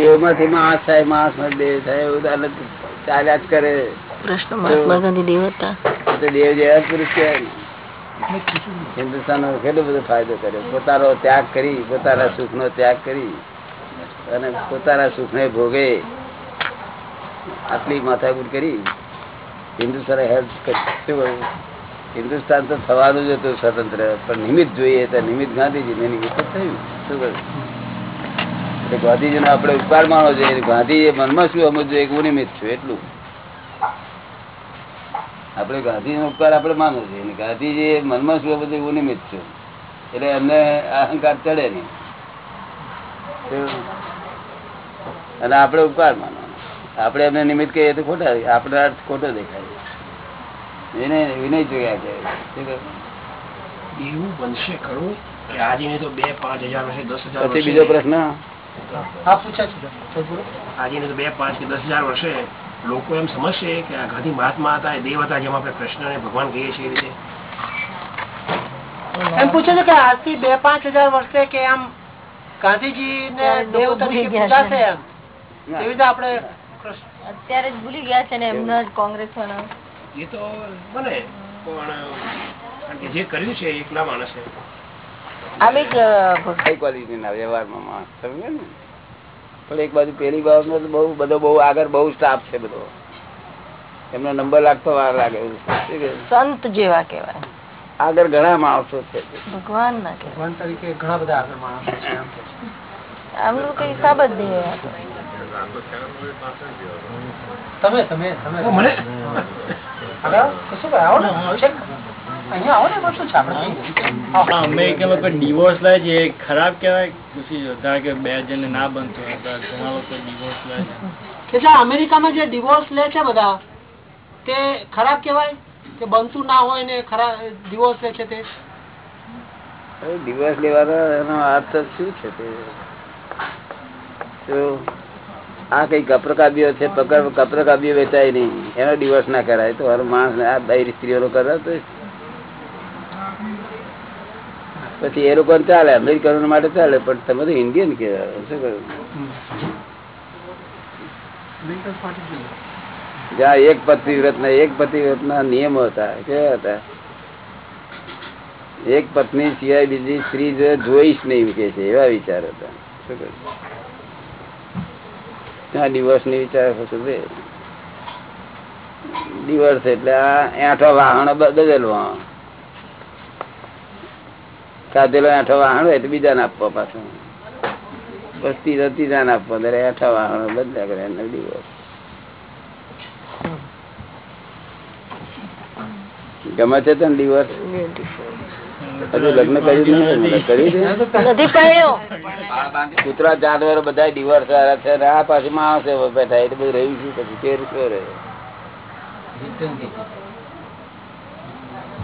દેવમાંથી માણસ થાય માણસમાં દેવ થાય એવું હાલત ચાલ્યા જ કરે. પ્રશ્ન મહાત્મા ગાંધી દેવ હતા દેવ જેવા પુરુષ કહેવાય હિન્દુસ્તાન કેટલો બધો ફાયદો કર્યો. પોતાનો ત્યાગ કરી પોતાના સુખ નો ત્યાગ કરી અને પોતાના સુખ ને ભોગે. આટલી માથાકૂટ કરી. હિન્દુસ્તાન હેલ્પ હિન્દુસ્તાન તો થવાનું જ હતું સ્વતંત્ર પણ નિમિત્ત જોઈએ તો નિમિત્ત ગાંધીજી ને નિમિત્ત થયું. શું કહ્યું? એટલે ગાંધીજી નો આપડે ઉપકાર માણો છે ગાંધી મનમાં શું સમજવું એક હું નિમિત્ત છું એટલું. આપણે ગાંધી નો ઉપકાર આપણે માનવો અને ગાંધીજી મનમાં શું બધું એવું નિમિત્ત છું. એટલે એમને અહંકાર ચડે નહીં. અને આપણે ઉપકાર માનો આપણે એમને નિમિત્ત કહીએ તો ખોટા આપણે અર્થ ખોટો દેખાય વિનય વિનય જોયા છે. એવું બનશે ખરું કે આજે તો બે પાંચ હજાર દસ હજાર બીજો પ્રશ્ન? હા પૂછે છે આજે બે પાંચ કે દસ હજાર વર્ષે લોકો એમ સમજશે કે આ ગાંધી મહાત્મા હતા એ દેવ હતા જેમ આપણે કૃષ્ણને ભગવાન કહીએ છીએ રીતે. એમ પૂછે છે કે આજથી બે પાંચ હજાર વર્ષે કે આમ ગાંધીજી ને દેવ તરીકે પૂજાશે એમ. એવી રીતે આપણે અત્યારે જ ભૂલી ગયા છે ને એમના જ કોંગ્રેસ વાળા એ તો બને પણ જે કર્યું છે એકલા માણસે. આમ એક અ, ભગ- હાઈ ક્વોલિટી ના વ્યવહારમાં માણસ સમજે ને? પણ એક બાજુ પેલી બાબત બહુ બધો બહુ આગળ બહુ સ્ટાફ છે બધો. એમનો નંબર લાગતો વાર લાગે એવું છે. શું કહે? સંત જેવા કેવાય આગળ ઘણા માણસો છે. ભગવાન ના ભગવાન તરીકે ઘણા બધા આગળ માણસો છે એમ કે છે. આમનું કઈ હિસાબ જ નહીં તમે તમે તમે. મને? આવો ને ડિવોર્સ લે છે ખરાબ કે બે જણ ના બનતો ઘણા લોકો ડિવોર્સ લે છે. એટલે અમેરિકામાં જે ડિવોર્સ લે છે બધા તે ખરાબ કેવાય કે બનતું ના હોય ને ખરાબ ડિવોર્સ લે છે તે? હવે દિવસ લેવાનો એનો અર્થ શું છે તે? આ કઈ કપ્રકાવ્યો છે પકડ કપ્રકાવ્યો વેચાય નહીં. એનો ડિવોર્સ ના કરાય. તો માણસ આ બે સ્ત્રીઓનો કરે તો પછી એ લોકો ચાલે અમેરિકનો માટે ચાલે પણ તમે તો ઇન્ડિયન કહેવાય. શું કહ્યું જ્યાં એક પતિવ્રત ના એક પતિવ્રત ના નિયમો હતા કેવા હતા? એક પત્ની સિવાય બીજી સ્ત્રી જોઈશ નહીં કે છે એવા વિચાર હતા. શું કહ્યું? ત્યાં દિવસની વિચાર થશે દિવસ એટલે આ આઠો વાહન બદલવા. કાધેલો આઠો વાહણ હોય તો બીજા ને આપવા પાછો. વસ્તી જતી જાન આપવા દરે આઠા વાહણ બદલ્યા કરે એનો ગમે છે તને દિવસ હજુ લગ્ન કર્યું કર્યું છે? કૂતરા જાનવરો બધા ડિવોર્સ વાળા છે આ પાછી માણસ એવો બેઠા એટલે બધું રહ્યું શું પછી? ફેર શું રહે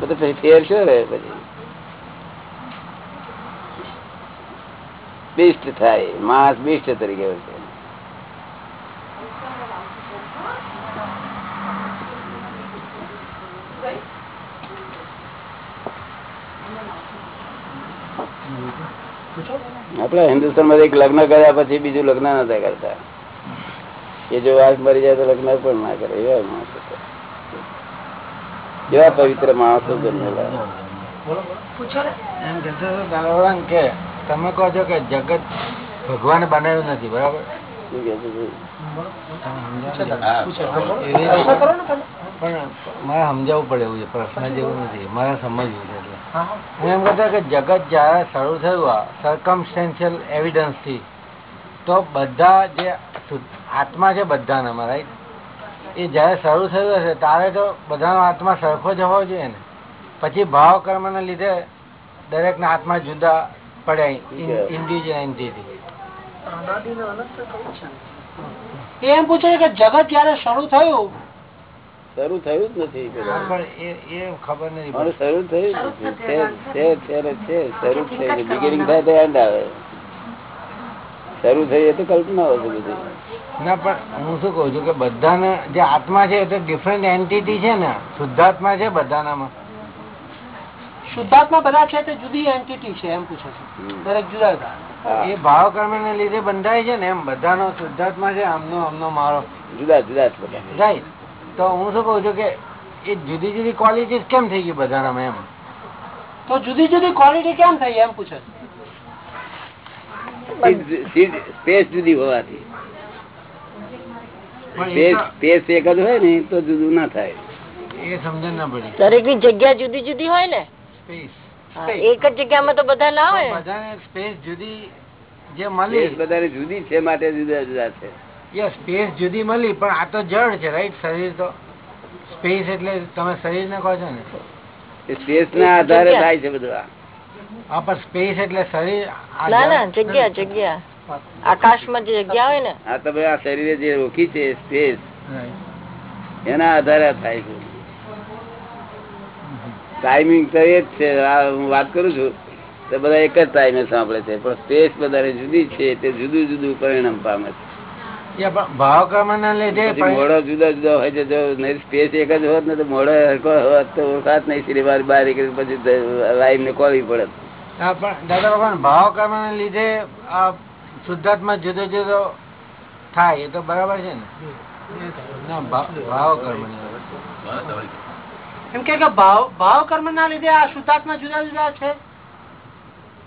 બધું ફેર શું રહે પછી? બેસ્ટ થાય માણસ બેસ્ટ તરીકે હોય છે આપડા હિન્દુસ્તાનમાં એક લગ્ન કર્યા પછી બીજું લગ્ન નતા કરતા એ જો વાઘ મરી જાય તો લગ્ન પણ ના કરે એવા માણસો છે. એવા પવિત્ર માણસો જન્મેલા એમ કે છે દાદાવાળા કે તમે કહો છો કે જગત ભગવાને બનાવ્યું નથી બરાબર? પણ મારે સમજાવવું પડે એવું છે પ્રશ્ન જેવું નથી મારે સમજવું છે એટલે. હું એમ કહેતો કે જગત જ્યારે શરૂ થયું આ સરકમસ્ટેન્શિયલ એવિડન્સથી તો બધા જે આત્મા છે બધાનામાં રાઈટ એ જ્યારે શરૂ થયું હશે ત્યારે તો બધાનો આત્મા સરખો જ હોવો જોઈએ ને. પછી ભાવ કર્મના લીધે દરેકના આત્મા જુદા ઇન્ડિવિજ્યુઅલ એમ પૂછે છે કે જગત જયારે શરૂ થયું શરૂ થયું જ નથી પેલા. પણ એ એ ખબર નથી શરૂ થયું શરૂ બિગિનિંગ થાય તો એન્ડ આવે. શરૂ થઈ એ તો કલ્પના છે બધી. ના પણ હું શું કઉ છું કે બધાને જે આત્મા છે એ તો ડિફરન્ટ એન્ટિટી છે ને. શુદ્ધાત્મા છે બધાનામાં. શુદ્ધાત્મા બધા છે તે જુદી એન્ટિટી છે એમ પૂછે છે. દરેક જુદા જુદા. એ ભાવ કર્મ ને લીધે બંધાય છે ને એમ બધાનો શુદ્ધાત્મા છે આમનો આમનો મારો. જુદા જુદા રાઈટ તો હું શું કઉ છું કે એ જુદી જુદી ક્વોલિટી કેમ થઈ ગઈ બધાના એમ? તો જુદી જુદી ક્વોલિટી કેમ થઈ એમ પૂછે સ્પેસ જુદી હોવાથી. પણ સ્પેસ એક જ હોય ને તો જુદું ના થાય. એ સમજણ ના પડી. દરેકની જગ્યા જુદી જુદી હોય ને? એક જ જગ્યામાં તો બધા ના હોય. બધાને સ્પેસ જુદી જે મળી. બધાને જુદી છે માટે જુદા જુદા છે. યસ સ્પેસ જુદી મળી પણ આ તો જળ છે રાઈટ? શરીર તો સ્પેસ એટલે તમે શરીર ને કહો છો ને? એ સ્પેસ ના આધારે થાય છે બધું આ. હા પણ સ્પેસ એટલે શરીર ના ના જગ્યા જગ્યા. આકાશમાં જે જગ્યા હોય ને. આ તો આ શરીરે જે રોકી છે સ્પેસ. એના આધારે થાય છે. ટાઈમિંગ તો એ જ છે. હું વાત કરું છું તો બધા એક જ ટાઈમે સાંભળે છે. પણ સ્પેસ બધાને જુદી છે તે જુદું જુદું પરિણામ પામે છે. લીધે મોડો જુદા જુદા હોય છે. જો સ્પેસ એક જ હોત ને તો મોડો હરખો હોત તો ઓળખાત નહીં શ્રી બાર બાર નીકળી પછી લાઈન ને કોલવી પડે. દાદા ભગવાન ભાવ લીધે આ શુદ્ધાત્મા જુદો જુદો થાય એ તો બરાબર છે ને? એમ કે કે ભાવ ભાવ કર્મ ના લીધે આ શુદ્ધાત્મા જુદા જુદા છે.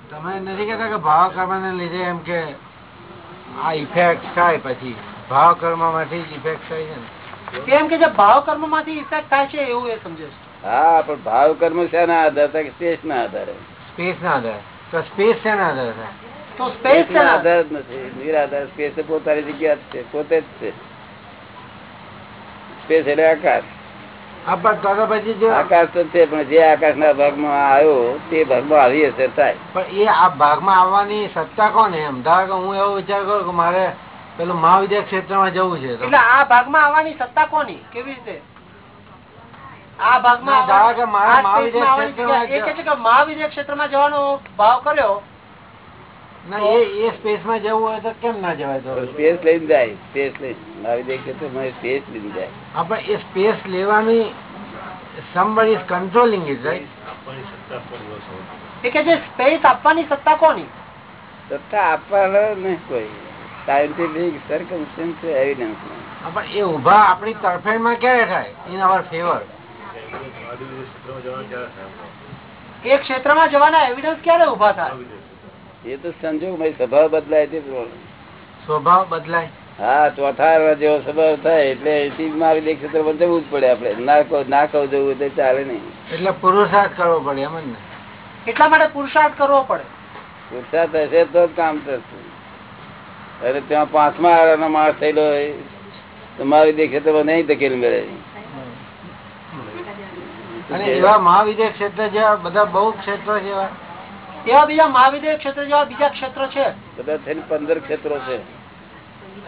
તમે નથી કેતા કે ભાવ કર્મ ને લીધે એમ કે આ ઇફેક્ટ થાય પછી? ભાવ કર્મમાંથી જ ઇફેક્ટ થાય છે કેમ કે જે ભાવ કર્મમાંથી ઇફેક્ટ થાય છે એવું એ સમજે છે. હા પણ ભાવ કર્મ શેના આધારે? સ્પેસ ના આધારે. સ્પેસ ના આધારે. તો સ્પેસ શેના આધારે થાય? તો સ્પેસ છે ના આધાર જ નથી. નિરાધાર સ્પેસ પોતાની જગ્યા જ છે. પોતે જ છે. સ્પેસ એટલે આકાશ. આકાશ તો છે પણ જે આકાશના ભાગમાં આવ્યો તે ભાગમાં આવી હશે થાય. પણ એ આ ભાગમાં આવવાની સત્તા કોને એમ ધારો હું એવો વિચાર કરું કે મારે પેલું મહાવિદ્યા ક્ષેત્રમાં જવું છે એટલે આ ભાગમાં આવવાની સત્તા કોની? કેવી રીતે? આ ભાગમાં માં ક્ષેત્રમાં મહાવિદ્ય મહાવિદ્ય જવાનો ભાવ કર્યો ના એ એ સ્પેસમાં જવું હોય તો કેમ ના જવાય તો? સ્પેસ લઈને જાય સ્પેસ લઈને. આવી દે ક્ષેત્રમાં સ્પેસ લઈને જાય. આપણે એ સ્પેસ લેવાની somebody is controlling it right? એ કે છે સ્પેસ આપવાની સત્તા કોની? સત્તા આપવાનો નહીં કોઈ. સાયન્ટિફિક સર્કમસ્ટન્સ એવિડન્સ પણ એ ઊભા આપણી તરફેણમાં ક્યારે થાય? ઇન અવર ફેવર એ ક્ષેત્રમાં જવાના એવિડન્સ ક્યારે ઊભા થાય? એ તો સંજોગ ભાઈ સ્વભાવ બદલાય તે. સ્વભાવ બદલાય. હા ચોથા જેવો સ્વભાવ થાય એટલે એથી મારી દેખ ક્ષેત્ર પર જવું જ પડે આપડે ના કહો ના કહો જવું તો ચાલે નહીં. એટલે પુરુષાર્થ કરવો પડે એમ ને? એટલા માટે પુરુષાર્થ કરવો પડે. પુરુષાર્થ હશે તો જ કામ થશે. અરે ત્યાં પાંચમા આરાનો માણસ થયેલો હોય તો મારી દે ક્ષેત્રમાં નહીં ધકેલ મેળે. અને એવા મહાવિદ્ય ક્ષેત્ર જેવા બધા બહુ ક્ષેત્રો જેવા એવા બીજા મહાવિદ્ય ક્ષેત્ર જેવા બીજા ક્ષેત્ર છે. બધા થઈને પંદર ક્ષેત્રો છે.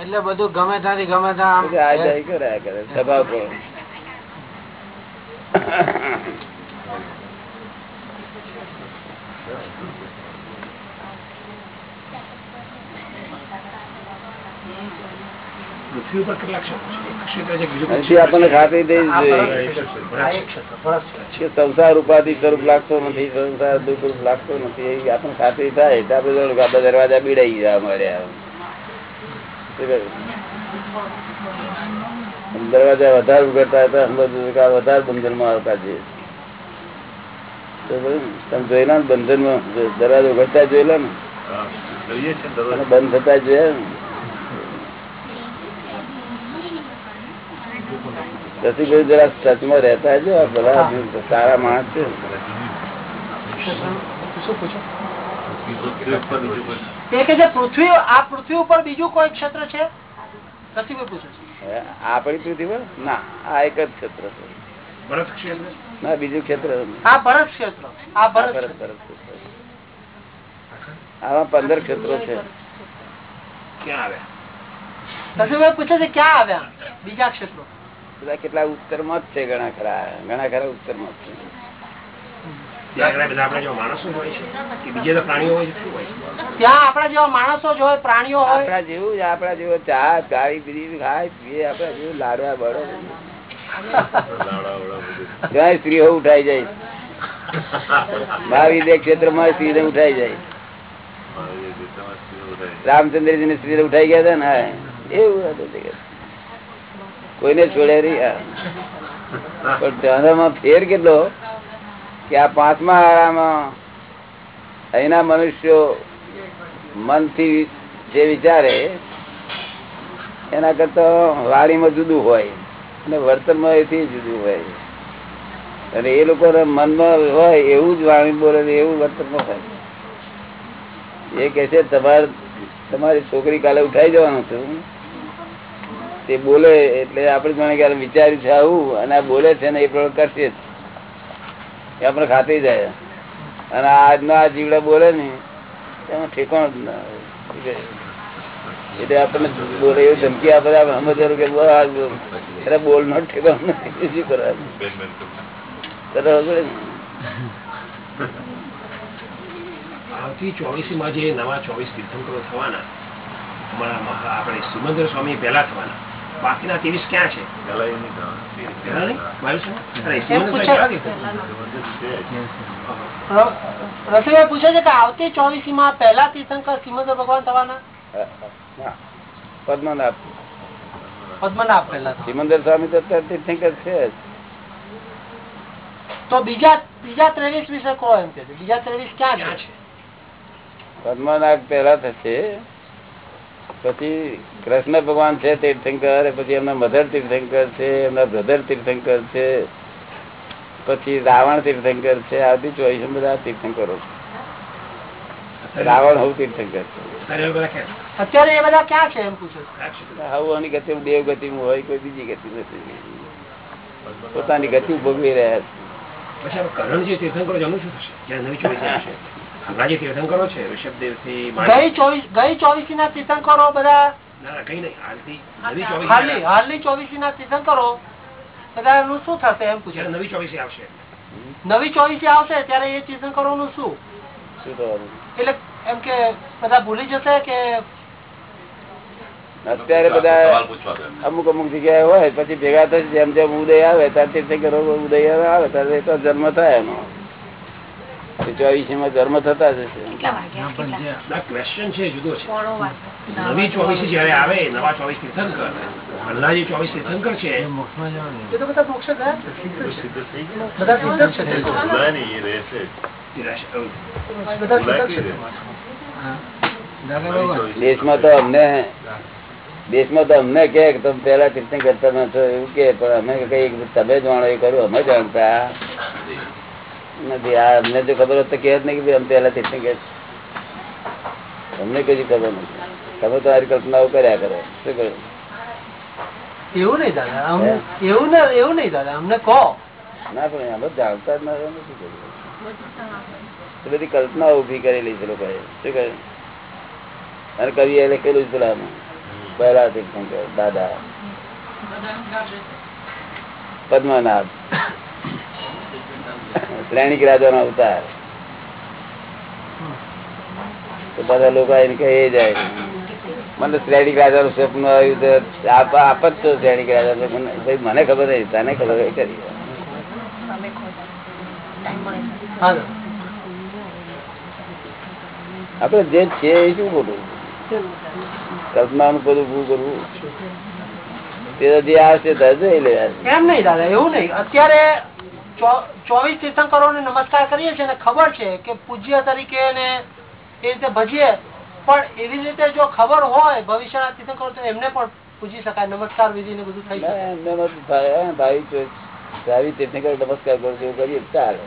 એટલે બધું ગમે ત્યાંથી ગમે ત્યાં આ જાય કરે કરે? સ્વભાવ પર પૃથ્વી ઉપર કેટલા ક્ષેત્રો છે? આપણને ખાતરી ફરક જોઈએ. સંસાર ઉપાધિ સ્વરૂપ લાગતો નથી સંસાર દુઃખ લાગતો નથી એ આપણને ખાતરી થાય. તો આપણે આપણા દરવાજા બીડાઈ ગયા મળ્યા દરવાજા વધારે ઉઘડતા હતા આ વધારે બંધનમાં આવતા છે? તમે જોયેલા ને બંધનમાં દરવાજો ઉઘડતા જોયેલા ને? બંધ થતા જોયા ને? રસિકભાઈ જરા ટચમાં રહેતા જો બધા સારા માણસ છે. શું પૂછો એ કે જે પૃથ્વી આ પૃથ્વી ઉપર બીજું કોઈ ક્ષેત્ર છે? આપણી પૃથ્વી પર? ના આ એક જ ક્ષેત્ર છે. ભરત ક્ષેત્ર? ના બીજું ક્ષેત્ર. આમાં પંદર ક્ષેત્રો છે. ક્યાં આવ્યા? પૂછે છે ક્યાં આવ્યા? બીજા ક્ષેત્રો. બધા કેટલા ઉત્તરમાં જ છે ઘણા ખરા ઘણા ખરા ઉત્તરમાં છે. ત્યાં આગળ બધા આપણા જેવા માણસો જ છે કે બીજા તો પ્રાણીઓ હોય છે? શું હોય છે? ત્યાં આપણા જેવા માણસો જ હોય પ્રાણીઓ હોય. આપણા જેવું જ આપણા જેવો ચા ગાળી બીજી ખાય પીએ આપણા જેવું લાડવા બળો ત્યાં સ્ત્રીઓ ઉઠાઈ જાય. મહાવીર ક્ષેત્રમાં સ્ત્રીને ઉઠાઈ જાય. રામચંદ્રજી ને સ્ત્રી ઉઠાઈ ગયા હતા ને એવું હતું તે. કે. કોઈને છોડે પણ ફેર કેટલો કે આ પાંચમા આરામાં અહીંના મનુષ્યો મનથી જે વિચારે, એના કરતા વાણીમાં જુદું હોય અને વર્તનમાં એથી જુદું હોય. અને એ લોકો મનમાં હોય એવું જ વાણી બોલે એવું વર્તનમાં હોય. એ કે છે, તમારે, તમારી છોકરી કાલે ઉઠાઈ જવાનું છું તે બોલે એટલે આપણે જાણે ક્યારે વિચાર્યું છે આવું અને આ બોલે છે ને એ પ્રમાણે કરશે જ. એ આપણે ખાતે જાય. અને આજનો આ જીવડા બોલે ને એમાં ઠેકાણ જ ના એટલે આપણને બોલે એવું ધમકી આપે આપણે સમજવાનું કે બોલ બોલ. નો ઠેકાણ નથી શું કરવાનું ને? આવતી ચોવીસી જે નવા ચોવીસ તીર્થંકરો થવાના અમારા આપણે સુમંદર સ્વામી પહેલા થવાના. બાકીના ત્રેવીસ ક્યાં છે? સિમંદર પૂછે- સ્વામી પહેલા તીર્થંકર. ર- રસિકભાઈ પૂછે છે કે આવતી ચોવીસી માં પહેલા તીર્થંકર સિમંદર ભગવાન થવાના? પદ્મનાભ. પદ્મનાભ પહેલા સિમંદર સ્વામી તો તીર્થંકર છે તો બીજા બીજા ત્રેવીસ વિશે કહો એમ કે બીજા ત્રેવીસ ક્યાં છે? પદ્મનાભ પહેલા થશે. પછી કૃષ્ણ ભગવાન છે તીર્થંકર પછી એમના મધર તીર્થંકર છે એમના બ્રધર તીર્થંકર છે પછી રાવણ તીર્થંકર છે આથી ચોવીસ બધા તીર્થંકરો છે રાવણ હું તીર્થંકર છે અત્યારે એ બધા ક્યાં છે? અત્યારે એ બધા ક્યાં છે એમ પૂછે છે. ક્યાં છે? આવું આની ગતિ દેવ ગતિ હોય કોઈ બીજી ગતિ નથી પોતાની ગતિ ભોગવી રહ્યા આ છે હમણાં જે તીર્થંકરો છે ઋષભદેવથી ગઈ ચોવીસ ગઈ ચોવીસી ના તીર્થંકરો બધા ના ના કઈ નહીં હાલથી હાલની હાલની ચોવીસી ના તીર્થંકરો બધા એનું શું થશે એમ પૂછે. નવી ચોવીસી આવશે. નવી ચોવીસી આવશે ત્યારે એ તીર્થંકરો નું શું શું એટલે એમ કે બધા ભૂલી જશે કે અત્યારે બધા અમુક અમુક જગ્યાએ હોય પછી ભેગા થશે જેમ જેમ ઉદય આવે ત્યારે તીર્થંકરો ઉદય આવે ત્યારે તો જન્મ થાય એનો. ચોવીસી માં જન્મ થતા જશે ક્વેશ્ચન છે જુદો છે. નવી ચોવીસી જયારે આવે નવા ચોવીસ તીર્થંકર હાલના જે ચોવીસ તીર્થંકર છે એ તો બધા મોક્ષ ગયા? બધા છે? દેશમાં તો અમને દેશમાં તો અમને કે કે તમે પેલા તીર્થંકર તમે છો એવું કે પણ અમે કઈ તમે જાણો એ કર્યું અમે જાણતા. નથી આ અમને જો ખબર હોત તો કે જ નહીં કે ભાઈ અમે પેલા કે અમને કઈ ખબર નથી. તમે તો આરી કલ્પનાઓ કર્યા કરો. શું કરો એવું નહીં દાદા એવું ને એવું નહીં દાદા અમને કહો. ના પણ અમે જાણતા જ નથી નથી કર્યું. એ બધી કલ્પનાઓ ઊભી કરેલી છે લોકોએ. શું કહે અને કવિએ લખેલું જ પેલા પહેલા તીર્થંકર દાદા પદ્મનાભ. શ્રેણિક રાજાનો અવતાર. બધા લોકો એને કહે જાય. મને શ્રેણિક રાજાનું સ્વપ્ન આવ્યું તો આપ જ છો શ્રેણિક રાજા. તો મને ખબર નહીં તને ખબર હોય કરી આપડે જે છે એ શું ખોટું? કલ્પનાનું બધું પૂરું કરવું. તે જે આવશે એમ નહીં દાદા એવું નહીં. અત્યારે ચોવીસ તીર્થંકરો ને નમસ્કાર કરીએ છીએ ખબર છે કે પૂજ્ય તરીકે ને એ રીતે ભજીએ. પણ એવી રીતે જો ખબર હોય ભવિષ્યના તીર્થંકરો તો એમને પણ પૂજી શકાય. નમસ્કાર વિધિ ને બધું થઈ શકે. ભાઈ, ભાઈ તીર્થંકર નમસ્કાર કરો એવું કરીએ ચાલે.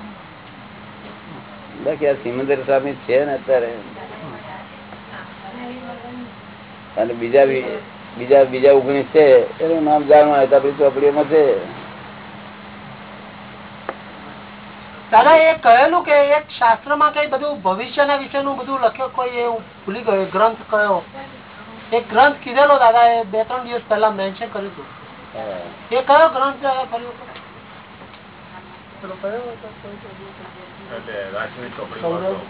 બાકી આ સિમંદર સ્વામી છે ને અત્યારે. અને બીજા બીજા બીજા ઓગણીસ છે એનું નામ જાણવા ચોપડીઓમાં છે. દાદા એ કહેલું કે એક શાસ્ત્રમાં કઈ બધું ભવિષ્યના વિશેનું બધું લખ્યો કોઈ એ ભૂલી ગયો ગ્રંથ કયો એક ગ્રંથ કીધેલો દાદા એ બે ત્રણ દિવસ પહેલા મેન્શન કર્યું હતું એ કયો ગ્રંથ દાદા ફરી વખત? પેલો કયો હતો? સૌરભ?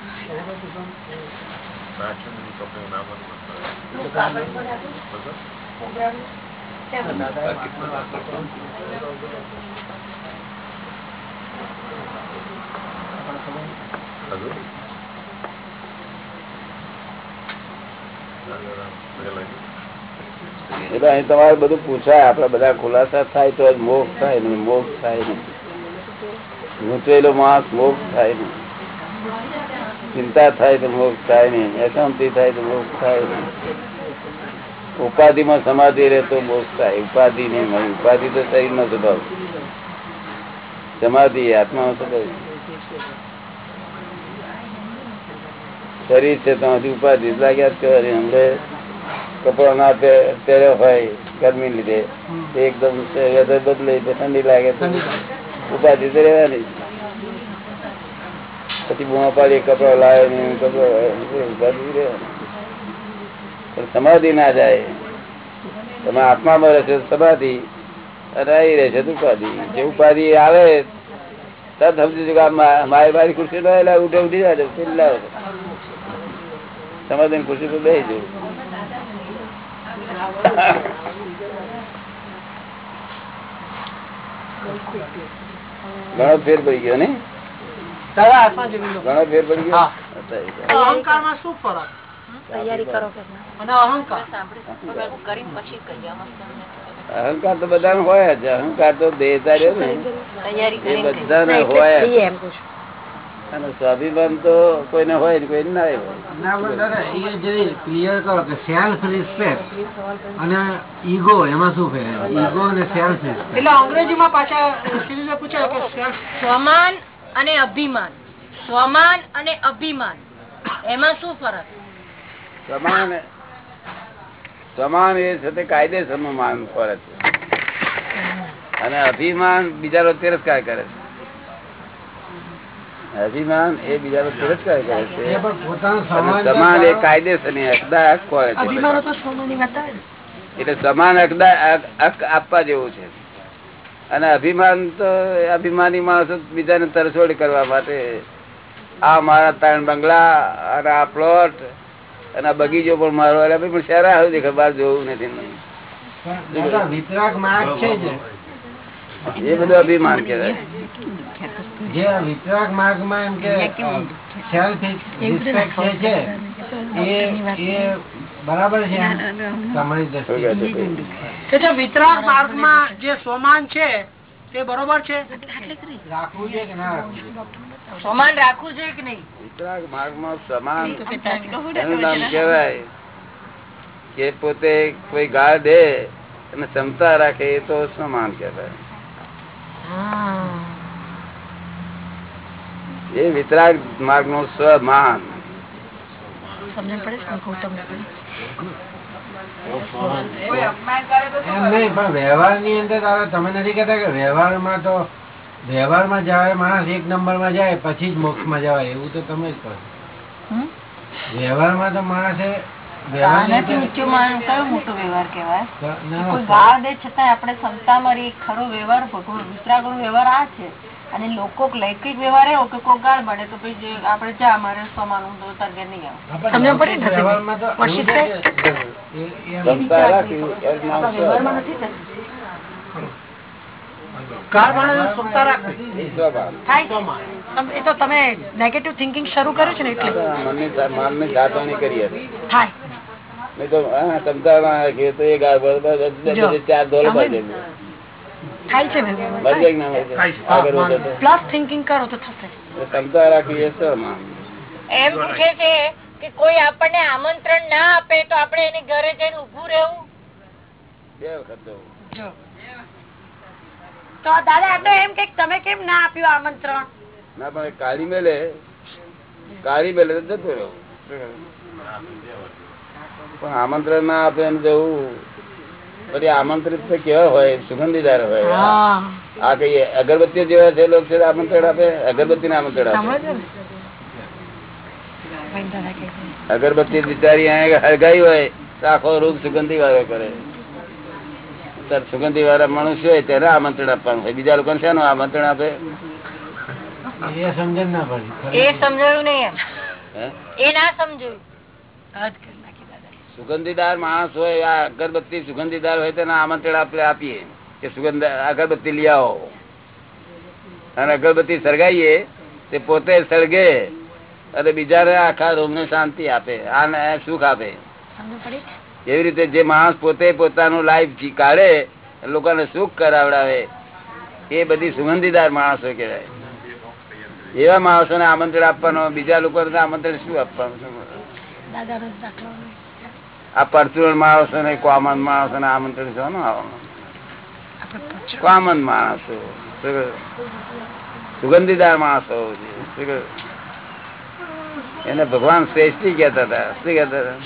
એટલે અહીં તમારે બધું પૂછાય આપડે બધા ખુલાસા થાય તો જ મોક્ષ થાય ને મોક્ષ થાય નહીં. ગૂંચવેલો માણસ થાય નહીં. ચિંતા થાય તો મોક્ષ થાય નહીં. અશાંતિ થાય તો મોક્ષ થાય નહીં. ઉપાધિ માં સમાધિ રહે તો થાય. ઉપાધિ નહીં મળી ઉપાધિ તો શરીર નો સ્વભાવ. સમાધિ આત્મા નો સ્વભાવ. શરીર છે ત્યાંથી ઉપાધિ. લાગ્યા જ કરે હમણે કપડા ના પહેર્યો હોય ગરમી લીધે. એકદમ વેધર બદલે તો ઠંડી લાગે ઉપાધિ તો રહેવાની પછી બૂમા પાડી કપડો લાવે ને કપડો ઉપાધિ રહેવાની સમાધિ ના જાય. તમે આત્મામાં રહેશે સમાધિ અને આવી રહેશે ઉપાધિ. જે ઉપાધિ આવે તરત સમજી કે મારી મારી ખુરશી એટલે ઉઠે ઉઠી જાય પેલા સમાધિ ખુરશી પર બેસી જવું. ઘણો ફેર પડી ગયો ને? ઘણો ફેર પડી ગયો? અહંકારમાં શું ફરક? તો બધા હોય જ. અહંકાર તો દેહતા ને. તૈયારી એ બધાને હોય. અને સ્વાભિમાન તો કોઈને હોય ને કોઈને ના હોય. ના પણ દાદા એ જે ક્લિયર કરો કે સેલ્ફ રિસ્પેક્ટ અને ઈગો એમાં શું ફેર? ઈગો અને સેલ્ફ રિસ્પેક્ટ એટલે અંગ્રેજીમાં પાછા સિરીઝે પૂછે કે સ્વમાન અને અભિમાન. સ્વમાન અને અભિમાન. એમાં શું ફરક? સમાન સમાન એ છે કાયદેસરનું માન ફરક છે. અને અભિમાન બીજાનો તિરસ્કાર કરે છે. અભિમાન એ બીજાનો તિરસ્કાર કરે છે. સમાન એ કાયદેસરની હકદાર હક ફરે છે. એટલે સમાન હકદાર હક- આપવા જેવું છે. અને અભિમાન તો અભિમાની માણસો બીજાને તરસોડ કરવા માટે આ મારા ત્રણ બંગલા અને આ પ્લોટ અને આ બગીચો પણ મારો. એટલે ભાઈ પણ શહેરા આવ્યું છે બહાર જોવું નથી એ બધું અભિમાન કહેવાય. જે વિતરાગ માર્ગમાં એમ કે સેલ્ફ રિસ્પેક્ટ જે છે એ એ બરાબર છે તમારી છે? કે જે વિતરાગ માર્ગમાં જે સોમાન છે તે બરોબર છે? રાખવું છે કે ના રાખવું છે? રાખવું જોઈએ કે નહીં? વિતરાગ માર્ગમાં સમાન એનું નામ કેવાય કે પોતે કોઈ ગાળ દે અને ક્ષમતા રાખે એ તો સમાન કહેવાય. એ વિતરાગ માર્ગનું સ્વમાન વ્યવહારની અંદર તમે નથી કહેતા કે વ્યવહારમાં તો વ્યવહારમાં જાય માણસ એક નંબરમાં જાય પછી જ મોક્ષમાં જવાય એવું તો તમે જ કહો. વ્યવહારમાં તો માણસે આપણે ક્ષમતા મારી ખરો વ્યવહાર ભગવાન વિતરાગનો વ્યવહાર આ છે. અને લોકો લૌકિક વ્યવહાર એવો કે કોઈ ગાળ મળે તો પછી આપડે જા મારે સમાન તો તાર ઘેર નહીં આવું. આપણે લૌકિક વ્યવહારમાં તો એવું છે કે એ- એ એમ ક્ષમતા રાખી એનું નામ વ્યવહારમાં સ્વમાન. નથી ચાર ધોલ બાજે થાય છે. પ્લસ થિંકિંગ કરો તો થશે. ક્ષમતા રાખવી એમ પૂછે છે કે કોઈ આપણને આમંત્રણ ના આપે તો આપણે એને ઘરે જઈને ઉભું રહેવું. બે વખત તો. દાદા એમ કે તમે કેમ ના આપ્યું આમંત્રણ? ના પણ કાળી મેલે. કાળી મેલે જતું જતો રહ્યો. પણ આમંત્રણ ના આપે એમ જવું. પછી આમંત્રિત કેવા હોય સુગંધીદાર હોય. આ કઈ અગરબત્તી જેવા છે લોકો છે આમંત્રણ આપે અગરબત્તી ને? આમંત્રણ આપે અગરબત્તી બિચારી હળગાઈ હોય તો આખો રૂપ સુગંધી વાળો કરે. તાર સુગંધી વાળા માણસ હોય તેને આમંત્રણ આપવાનું હોય. બીજા લોકોને શેનું આમંત્રણ આપે? એ સમજણ ના પડી. એ સમજાયું નહીં એ ના સમજાયું. સુગંધીદાર માણસ હોય આ અગરબત્તી સુગંધીદાર હોય તેને આમંત્રણ આપણે આપીએ. કે સુગંધ અગરબત્તી લઈ આવો. અને અગરબત્તી સળગાઈએ તે પોતે સળગે અને બીજાને આખા રૂમને શાંતિ આપે આને સુખ આપે. એવી રીતે જે માણસ પોતે પોતાનું લાઈફ કાઢે લોકોને સુખ કરાવડાવે એ બધી સુગંધીદાર માણસો કહેવાય. એવા માણસોને આમંત્રણ આપવાનું બીજા લોકોને આમંત્રણ શું આપવાનું? આ પરચુરણ માણસો ને કોમન માણસો ને આમંત્રણ શું આવવાનું કોમન માણસો સુગંધીદાર માણસો એને ભગવાન શ્રેષ્ઠી કેતા હતા. શું કેતા હતા?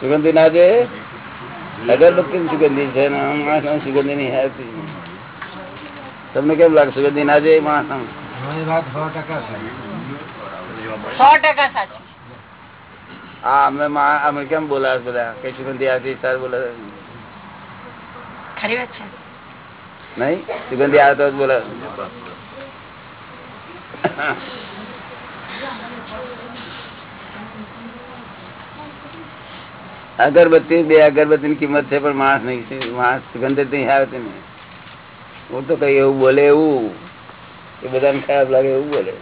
સુગંધી ના જે અગરબત્તી સુગંધી છે સુગંધી ની આવતી તમને કેમ લાગે સુગંધી ના જે માણસ સો ટકા સાચું હા અમે મા- અમે કેમ બોલાવે બધા કઈ સુગંધી આવતી સર બોલે ખરી વાત છે નહીં સુગંધી આવે તો જ બોલે અગરબત્તી બે અગરબત્તી ની કિંમત છે પણ માણસ નહીં માણસ સુગંધ જ નહીં આવે નહીં હું તો કઈ એવું બોલે એવું એ બધાને ખરાબ લાગે એવું બોલે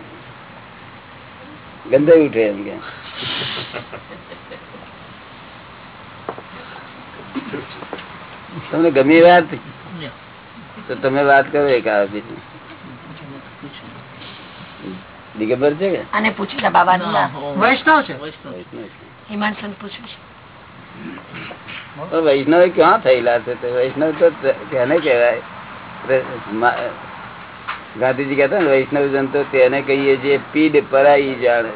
ગંધાઈ ઉઠે એમ કે. તમને ગમી વાત? તો તમે વાત કરો એક આવે બીજું. દિગંબર છે કે? આને પૂછ્યું છે? બાબાનું વૈષ્ણવ છે. હિમાંશન પૂછ્યું છે. વૈષ્ણવ ક્યાં થયેલા છે? તે વૈષ્ણવ તો તેને કહેવાય. ગાંધીજી કહેતા ને વૈષ્ણવ જન તો તેને કહીએ છીએ પીડ પરાઈ જાણે.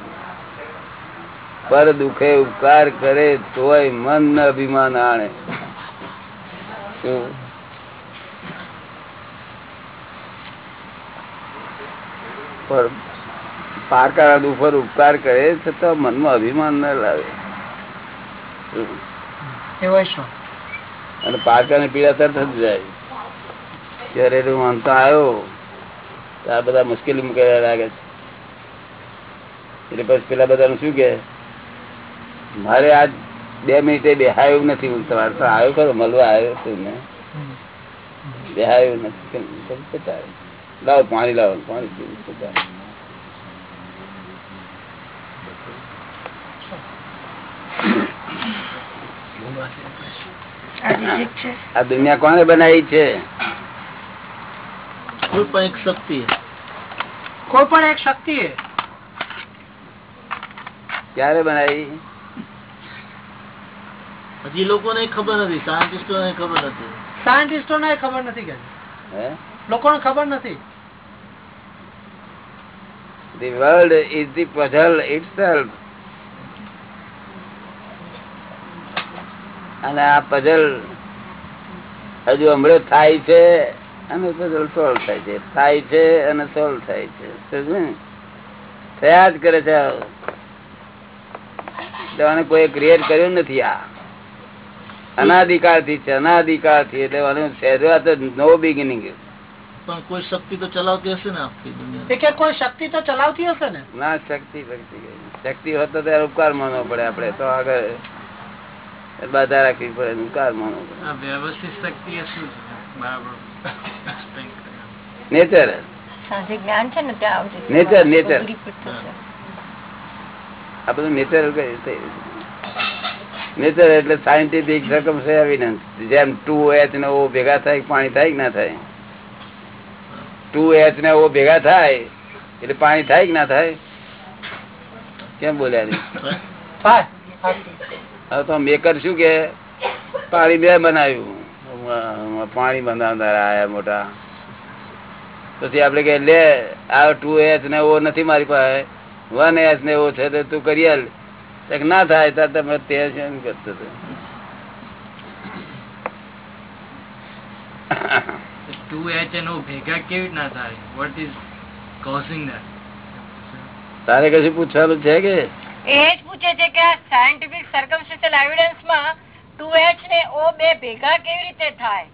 પર દુખે ઉપકાર કરે તોય મન ન અભિમાન આણે. શું? પર પારકાના દુઃખ ઉપકાર કરે છતાં મનમાં અભિમાન ન લાવે. અને પારકા ને પીડા તરત જ જાય. ત્યારે હું વાંધો આવ્યો આ બધા મુશ્કેલી મૂકેલા લાગે છે. એટલે પછી પેલા બધાનું શું કે મારે આજ બે મિનિટે બેહાયું નથી હું તમારે તો આવ્યો ખરો મળવા આવ્યો છું ને. બેહાયું નથી? લાવો પાણી લાવો પાણી. પીવું આ આ દુનિયા કોને બનાવી છે? કોઈ પણ એક શક્તિ કોઈ પણ એક શક્તિ ક્યારે બનાવી? હજી લોકોને ખબર નથી સાયન્ટિસ્ટોને ખબર નથી. સાયન્ટિસ્ટો ને ખબર નથી કે લોકો ને ખબર નથી. The world is the puzzle itself. અને આ પઝલ હજુ હમણાં થાય છે. અને સોલ્વ થાય છે થાય છે અને સોલ્વ થાય છે થયા જ કરે છે કોઈ ક્રિએટ કર્યું નથી આ. અનાદિકાળથી છે અનાદિકાળથી એટલે આનું શરૂઆત નો બિગિનિંગ પણ કોઈ શક્તિ તો ચલાવતી હશે ને આખી દુનિયા કોઈ શક્તિ તો ચલાવતી હશે ને? ના શક્તિ શક્તિ શક્તિ હોત તો ત્યારે ઉપકાર માનવો પડે આપડે તો આગળ બાધા રાખવી પડે ઉપકાર માનવો પડે. વ્યવસ્થિત શક્તિ હશે શું છે? બરાબર. નેચર સાંજે જ્ઞાન છે ને ત્યાં આવજે. Nature, nature. બધું repeat થશે. આ બધું નેચર નેચર એટલે સાયન્ટિફિક એવિડન્સ જેમ ટુ એચ ને ઓ ભેગા થાય પાણી થાય કે ના થાય? ટુ એચ ને ઓ ભેગા થાય એટલે પાણી થાય કે ના થાય? કેમ બોલ્યા હવે તો મેકર શું કે? પાણી બે બનાવ્યું. પાણી બનાવનાર આયા મોટા. પછી આપડે કે લે આ ટુ એચ ને ઓ નથી મારી પાસે. વન એચ ને ઓ છે તો તું કરી ના થાય તાર તમે તે છે એમ કરતો હતો. ટુ એચ એનો ભેગા કેવી રીતના થાય? વોટ ઇઝ કોઝિંગ ધેટ તારે કશું પૂછવાનું છે કે? એ જ પૂછે છે કે સાયન્ટિફિક સર્કમસ્ટન્શિયલ એવિડન્સમાં ટુ એચ ને ઓ બે ભેગા કેવી રીતે થાય?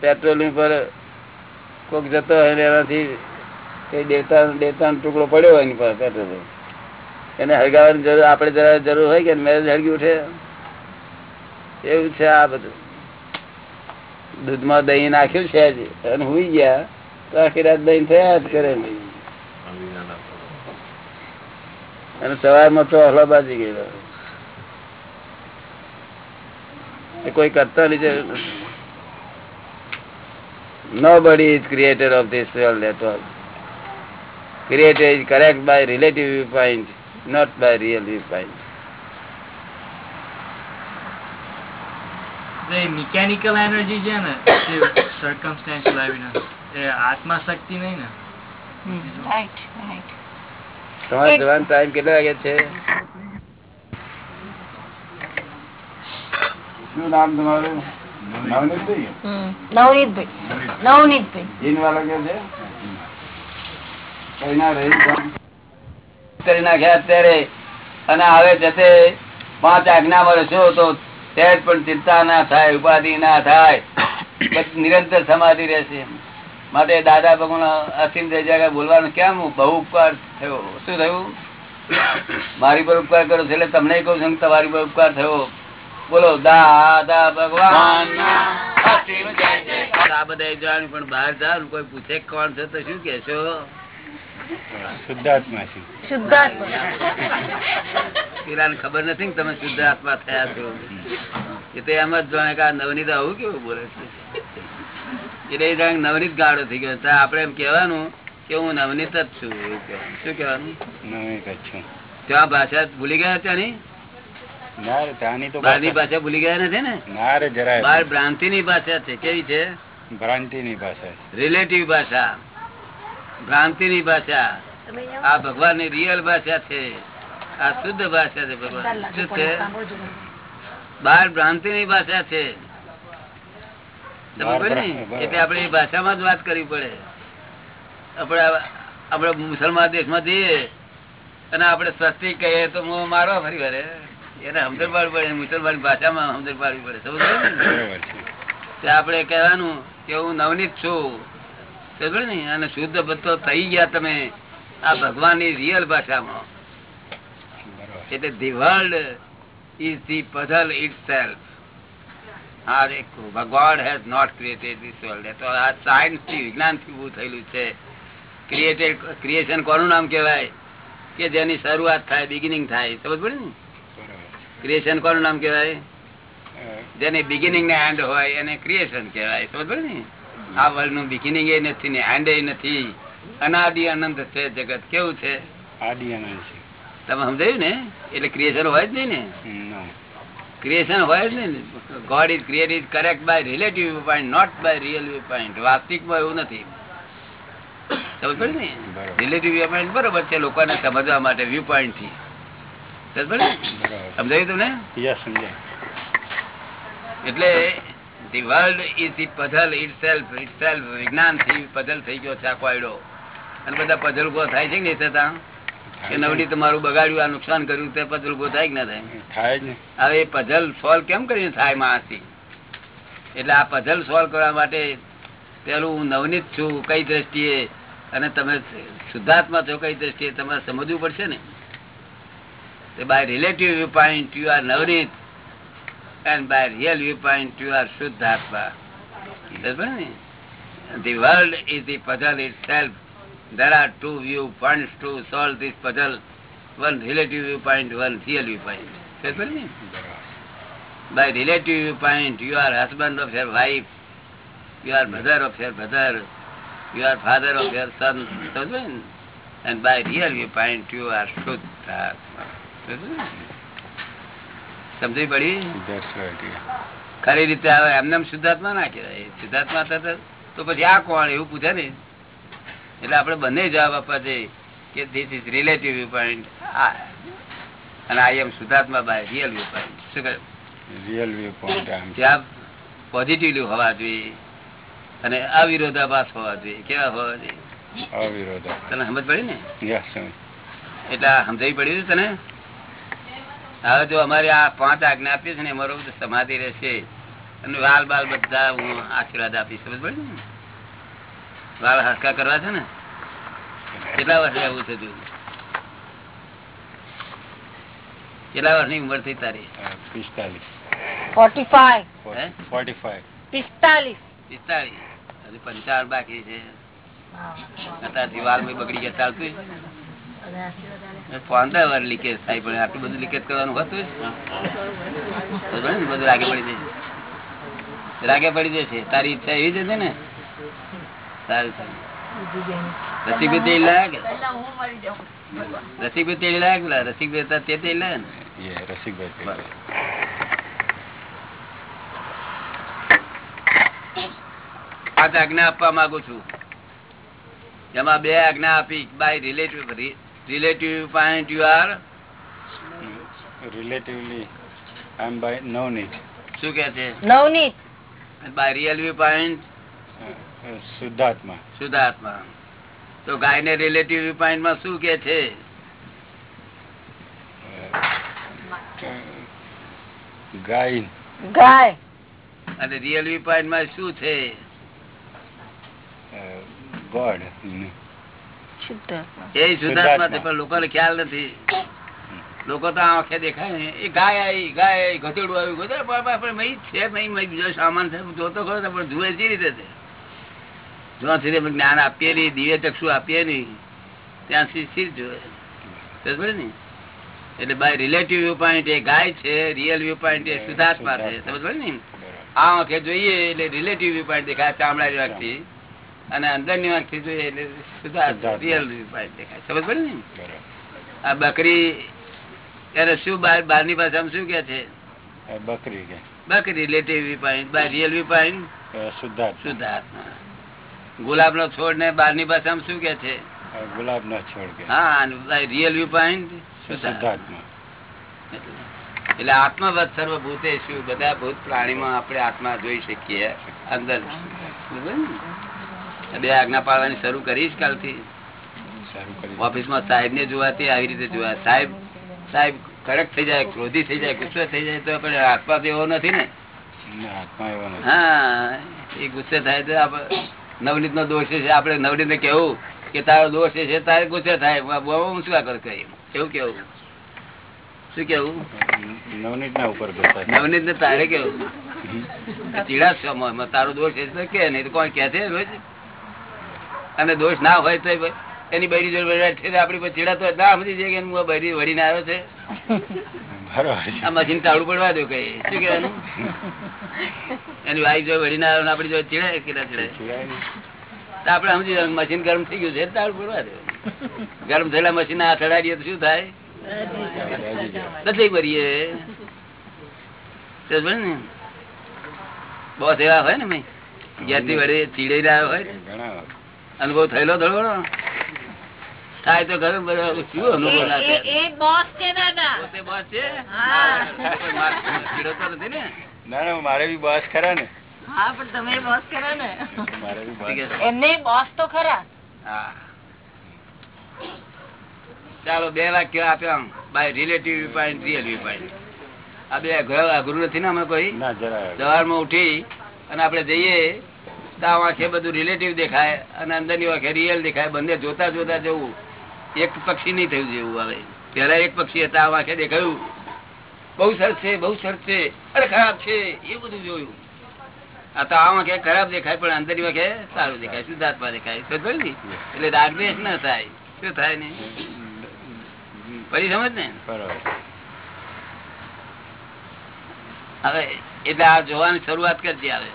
પેટ્રોલ પર કોક જતો હોય એનાથી કઈ દેવતા દેવતાનો ટુકડો પડ્યો હોય એની પાસે પેટ્રોલ એને હળગાવાની જરૂર આપણે જરા જરૂર હોય કે મેરેજ હળગી ઉઠે? એવું છે આ બધું. દૂધમાં દહીં નાખ્યું છે અને હુઈ ગયા. તો આખી તો હલા બાજી ગયેલો કોઈ કરતા લીધે Nobody is creator of this world at all. Creator is correct by relative viewpoint, not by real viewpoint. Mechanical energy છે ને સર્કમસ્ટેન્શિયલ એવિડન્સ એ આત્મા શક્તિ નહીં ને. રાઈટ રાઈટ તમારે જવાનો ટાઈમ કેટલા વાગે છે? શું નામ તમારું? પાંચ આજ્ઞા વર્ષો તો પણ ચિંતા ના થાય ઉપાધિ ના થાય. નિરંતર સમાધિ રહેશે માટે દાદા ભગવાન અસીમ જગ્યા બોલવાનું કેમ બહુ ઉપકાર થયો. શું થયું? મારી પર ઉપકાર કરો છો એટલે તમને કહું છું તમારી પર ઉપકાર થયો. બોલો દાદા ભગવાન. આ બધા જાણ્યું પણ બહાર જાવ કોઈ પૂછે કોણ છે તો શું કેશો શુદ્ધાત્મા છે. શુદ્ધાત્મા. ખબર નથી ને તમે શુદ્ધ આત્મા થયા છો. એ તો એમ જ જાણે કે આ નવનીત આવું કેવું બોલે છે? એટલે એ નવનીત ગાળો થઈ ગયો. આપડે એમ કેવાનું કે હું નવનીત જ છું શું કેવાનું નવનીત જ છું. ત્યાં ભાષા ભૂલી ગયા ત્યાંની ના રે ત્યાંની તો બહારની ભાષા ભૂલી ગયા નથી ને? ના રે જરાય બહાર ભ્રાંતિ ની ભાષા છે. કેવી છે? ભ્રાંતિની ભાષા રિલેટિવ ભાષા. ભ્રાંતિ ની ભાષા આ ભગવાનની રિયલ ભાષા છે. આ શુદ્ધ ભાષા છે ભગવાન. શું છે? બાર ભ્રાંતિ ની ભાષા છે? એટલે આપડે ભાષામાં જ વાત કરવી પડે. આપડે આપડે મુસલમાન દેશમાં જઈએ અને આપડે સ્વસ્તિક કહીએ તો મારવા ફરી વળે. એને સમજણ પાડવી પડે મુસલમાન ભાષામાં સમજણ પાડવી પડે. સમજ પડી ને? બરોબર છે. તે આપણે કહેવાનું કે હું નવનીત છું. સમજ ને? અને શુદ્ધ બધો થઈ ગયા તમે આ ભગવાનની રિયલ ભાષામાં. એટલે the world is the puzzle itself ભગવાન has not created this world તો આ સાયન્સથી વિજ્ઞાનથી ઉભું થયેલું છે. ક્રિએટેડ ક્રિએશન કોનું નામ કહેવાય? કે જેની શરૂઆત થાય બિગિનિંગ થાય. સમજ પડે ને? ક્રિએશન કોનું નામ કહેવાય? જેને બિગિનિંગ ને એન્ડ હોય એને ક્રિએશન કહેવાય. સમજ પડે ને? આ વર્લ્ડનું બિગિનિંગ એ નથી ને એન્ડ એ નથી. અનાદિ અનંત છે જગત કેવું છે? આદિ અનંત છે. તમે સમજાયું ને? એટલે ક્રિએશન હોય જ નહીં ને. ક્રિએશન હોય જ નહીં. God is created correct by relative point not by real point વાસ્તવિકમાં એવું નથી. સમજ પડે ને રિલેટિવ પોઈન્ટ બરોબર છે લોકોને સમજવા માટે વ્યૂ પોઈન્ટથી ને? સમજાયું તમને? એટલે the world is the puzzle itself itself વિજ્ઞાનથી પઝલ થઈ ગયો છે આ કોયડો અને બધા પઝલ ઊભો થાય છે ને એ થતા? કે નવડી તમારું બગાડ્યું આ નુકસાન કર્યું તે પઝલ ઊભો થાય કે ના થાય? થાય જ હવે એ પઝલ સોલ્વ કેમ કરીને થાય માણસથી એટલે આ પઝલ સોલ્વ કરવા માટે પેલું હું નવનીત છું કઈ દ્રષ્ટિએ? અને તમે શુદ્ધાત્મા છો કઈ દ્રષ્ટિએ? તમારે સમજવું પડશે ને? By relative viewpoint you are Navneet and by real viewpoint you are શુદ્ધાત્મા the world is the the it itself. There are two viewpoints to solve this puzzle. One relative viewpoint, one real viewpoint. By relative viewpoint you are husband of your wife, you are mother of your brother, you are father of your son. સમજ્યો And by real viewpoint you are Shuddha. સમજી પડી ખરી રીતે આવે એમને શુદ્ધાત્મા ના કહેવાય શુદ્ધાત્મા તો પછી આ કોણ એવું પૂછે ને એટલે આપણે બંને જવાબ આપવા જઈએ કે this is relative view point અને આઈ એમ સુધાર્થમાં બાય રિયલ વ્યૂ પોઈન્ટ શું કહે? રિયલ આમ. છે. ત્યાં પોઝિટિવલી હોવા જોઈએ અને અવિરોધાભાસ હોવા જોઈએ. કેવા હોવા જોઈએ? અવિરોધાભાસ. તને સમજ પડી ને? એટલે સમજાવી પડ્યું છે તને? હવે જો અમારે આ પાંચ આજ્ઞા આપી છે ને અમારો સમાધિ રહેશે. અને વાલ બાલ બધા હું આશીર્વાદ આપીશ. સમજ પડી ને? વાળ હસકા કરવા છે ને કેટલા વર્ષે આવું થતું કેટલા વર્ષની ઉંમર થઈ તારી? પિસ્તાલીસ. પિસ્તાલીસ. પંચાવન બાકી છે. અત્યારથી વાલમાં બગડી ગયા ચાલતું પંદર વાર લીકેજ થાય પણ આટલું બધું લીકેજ કરવાનું હતું બધું રાગે પડી જશે. રાગે પડી જશે. તારી ઈચ્છા એવી જ હતી ને? સારું સારું. રસિકભાઈ તેલ લાયા કે રસિકભાઈ તેલ લાયા કે પેલા? રસિકભાઈ હતા તે તેલ લાયા ને? રસિકભાઈ પાંચ આજ્ઞા આપવા માંગુ છું. એમાં બે આજ્ઞા આપી. By relative relative point you are relatively I am by નો શું કે છે? Navneet by real view point શુદ્ધાત્મા શુદ્ધાત્મા તો ગાય ને રિલેટિવ પોઈન્ટમાં શું કે છે? ગાય. ગાય. અને રિયલ વ્યૂ પોઈન્ટમાં શું છે? ગોડ એ શુદ્ધાત્મા છે પણ લોકોને ખ્યાલ નથી. લોકો તો આ આંખે દેખાય ને. એ ગાય આવી ગાય આવી ગધેડું આવ્યું. ગધેડું પણ છે બીજો સામાન છે જોતો ખરો પણ જુએ જે રીતે છે. જ્યાં સુધી જ્ઞાન આપીએ નહીં દિવ્ય ચક્ષુ આપીએ નહીં. ત્યાં સુધી સ્થિર જોવે. ને? એટલે બાય રિલેટિવ વ્યૂ પોઈન્ટ એ ગાય છે રિયલ વ્યૂ પોઈન્ટ એ સુધાર્થમાં છે. સમજ ને? આ આંખે જોઈએ એટલે રિલેટિવ વ્યૂ પોઈન્ટ દેખાય ચામડાની વાંખથી અને અંદરની વાંખથી જોઈએ એટલે સુધાર્થ રિયલ વ્યૂ પોઈન્ટ દેખાય. સમજ પડે ને? આ બકરી ત્યારે શું બહાર બહારની ભાષામાં શું કે છે? બકરી બકરી relative viewpoint by real viewpoint સુધાર્થ શુદ્ધાત્મા. ગુલાબ નો છોડ ને બારની ભાષામાં શું કે છે? ગુલાબ નો છોડ હા રિયલ વ્યુ પોઈન્ટ એટલે આત્મવત સર્વભૂતે શું? બધા ભૂત પ્રાણીમાં આપણે આત્મા જોઈ શકીએ અંદર. બે આજ્ઞા પાડવાની શરૂ કરીશ કાલથી. ઓફિસમાં સાહેબ ને જોવાથી આવી રીતે જોવા સાહેબ સાહેબ કડક થઈ જાય ક્રોધી થઈ જાય ગુસ્સો થઈ જાય તો આપણે આત્મા તો એવો નથી ને? એવો હા એ ગુસ્સે થાય તો આપણે નવનીત નો દોષ છે આપણે નવનીત ને કેવું કે તારો દોષ છે તારે ગુસ્સે થાય બહુ હું શું એવું કેવું? શું કેવું? નવનીત ના ઉપર નવનીત ને તારે કેવું? ચીડા છો તારો દોષ છે તો કે નહીં તો કોણ કે છે રોજ? અને દોષ ના હોય તો એની બૈરી જોડે આપડી ચીડા તો ના સમજી જાય કે હું બૈરી વળીને આવ્યો છે. આ મશીન પડવા દો કઈ શું કેવાનું એની વાઈફ જો વળીને ના આપડી જો ચીડાય કેટલા ચીડાય? આપણે સમજી જવાનું મશીન ગરમ થઈ ગયું છે તાળું પડવા દો. ગરમ થયેલા મશીન આ ચડાડીએ તો શું થાય? નથી કરીએ બસ એવા હોય ને મેં જ્યાંથી વળી ચીડાઈ રહ્યા હોય ને. અનુભવ થયેલો થોડો થાય તો ઘરે બધો શું અનુભવ ના પોતે બોસ છે? નથી ને? ના ના મારે બી બસ ખરા ને. હા પણ તમે બોસ ખરા ને. મારે બી ઠીક બસ છે. એમને બોસ તો ખરા. હા. ચાલો બે વાક્ય આપ્યા by relative point real point આ બે અઘરા નથી ને અમે કોઈ? ના સવારમાં ઉઠી અને આપણે જઈએ તો આ આંખે બધું રિલેટિવ દેખાય અને અંદરની વાંખે રિયલ દેખાય. બંને જોતા જોતા જવું. એક પક્ષી નહીં થયું જેવું હવે પેલા એક પક્ષી હતા વાંખે દેખાયું બહુ સરસ છે બહુ સરસ છે અરે ખરાબ છે એ બધું જોયું. આ તો આ વાંખે ખરાબ દેખાય પણ અંદર વાંખે સારું દેખાય શુદ્ધાત્મા દેખાય. એટલે રાગદ્વેષ ના થાય. શું થાય ને પછી સમજ ને? હવે એટલે આ જોવાની શરૂઆત કરજે આવે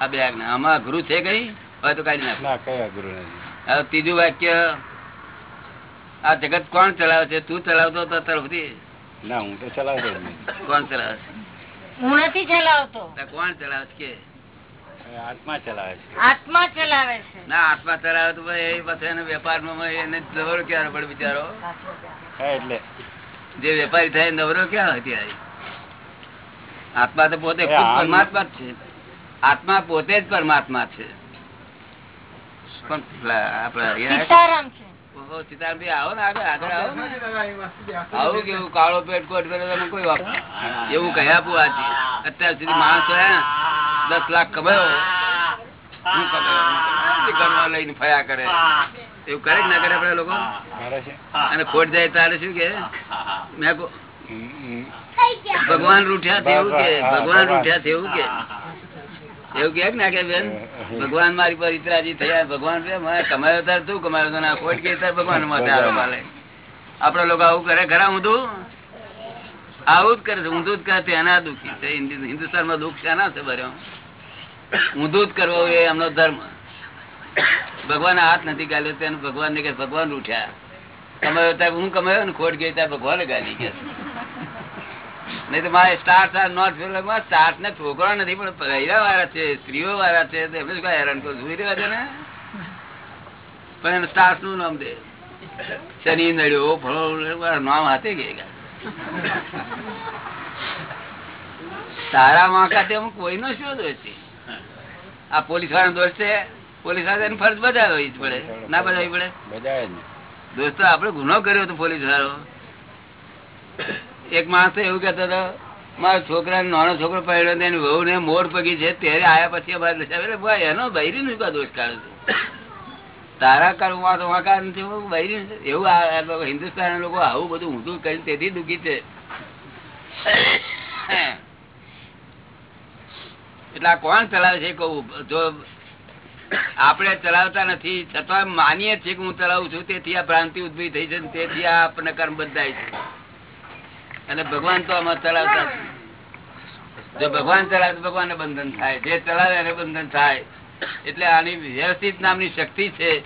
આ બે આજ્ઞા આમાં ગુરુ છે કઈ? હવે તો કાઢી નાખ. ત્રીજું વાક્ય આ જગત કોણ ચલાવે છે? તું ચલાવતો તો તરફથી ના હું તો ચલાવતો કોણ ચલાવે છે? હું નથી ચલાવતો. કોણ ચલાવે છે કે? આત્મા ચલાવે છે. આત્મા ચલાવે છે. ના આત્મા ચલાવે તો ભાઈ એ પછી એને વેપારમાં એને નવરો ક્યારે પડે બિચારો? એટલે. જે વેપારી થાય નવરો ક્યાં હતી આત્મા તો પોતે પરમાત્મા જ છે. આત્મા પોતે જ પરમાત્મા છે. પણ આપડા આવો ને આગળ આગળ આવો આવું કેવું કાળો પેટ કોટ કરે તમે કોઈ વાત એવું કહી આપું આજે અત્યાર સુધી માણસ દસ લાખ કમાયો. ઘરમાં લઈને ફયા કરે. એવું કરે ના કરે આપડે લોકો? અને ખોટ જાય તારે શું કે? મેં ભગવાન રૂઠ્યા થયું કે ભગવાન રૂઠ્યા થયું કે. એવું કે ના કે બેન? ભગવાન મારી પર ઇતરાજી થયા ભગવાન કમાયો તાર તું કમાયો ના ખોટ કે તાર ભગવાન માટે આરો માલે. આપડે લોકો આવું કરે. ખરા ઊંધું? આવું જ કરે છે. ઊંધું જ કરે. તેના દુઃખી છે. હિન્દુસ્તાનમાં દુઃખ શેના છે ભર્યો ઊંધું જ કરવો એ એમનો ધર્મ. ભગવાન હાથ નથી ગાલ્યો તેને ભગવાન ને કે ભગવાન ઉઠ્યા. કમાયો ત્યાં હું કમાયો ને ખોટ ગઈ ત્યાં ભગવાન ગાલી કે નહીં તો મારે સ્ટાર્ટ આર નોટ સ્ટાર્ટ ને છોકરા નથી પણ પહેલા વાળા છે સ્ત્રીઓ વાળા છે તો એમને શું કાંઈ હેરાન કરું સુઈ રહેવા દે ને? પણ એને સ્ટાર્સનું નામ દે. શનિ નડ્યો ફળો નામ હાથે ગયા તારા વાંકા તેમ કોઈનો શું દોષ છે? આ પોલીસવાળા દોષ છે? પોલીસવાળા ફરજ બજાવી જ પડે. ના બજાવી પડે દોસ્તો આપડે ગુનો કર્યો હતો પોલીસ વાળો એક માણસ એવું કેતો હતો, મારા છોકરા નાનો છોકરો પડ્યો એની વહુ ને મોર પગી છે, ત્યારે આયા પછી અમારે લસાવે. ભાઈ, એનો બૈરી નું દોષ કાઢો તારા કરવું તો વાંકા નથી, હું બૈરી એવું હિન્દુસ્તાન લોકો આવું બધું ઊંધું કરી તેથી દુઃખી છે. એટલે આ કોણ ચલાવે છે કહું. જો આપણે ચલાવતા નથી, છતાં માનીએ છીએ કે હું ચલાવું છું, તેથી આ ભ્રાંતિ ઉદભવી થઈ છે તેથી આ આપણને કર્મ બદલાય છે. અને ભગવાન તો આમાં ચલાવતા જો ભગવાન ચલાવે ભગવાન ને બંધન થાય. જે ચલાવે એને બંધન થાય. એટલે આની વ્યવસ્થિત નામની શક્તિ છે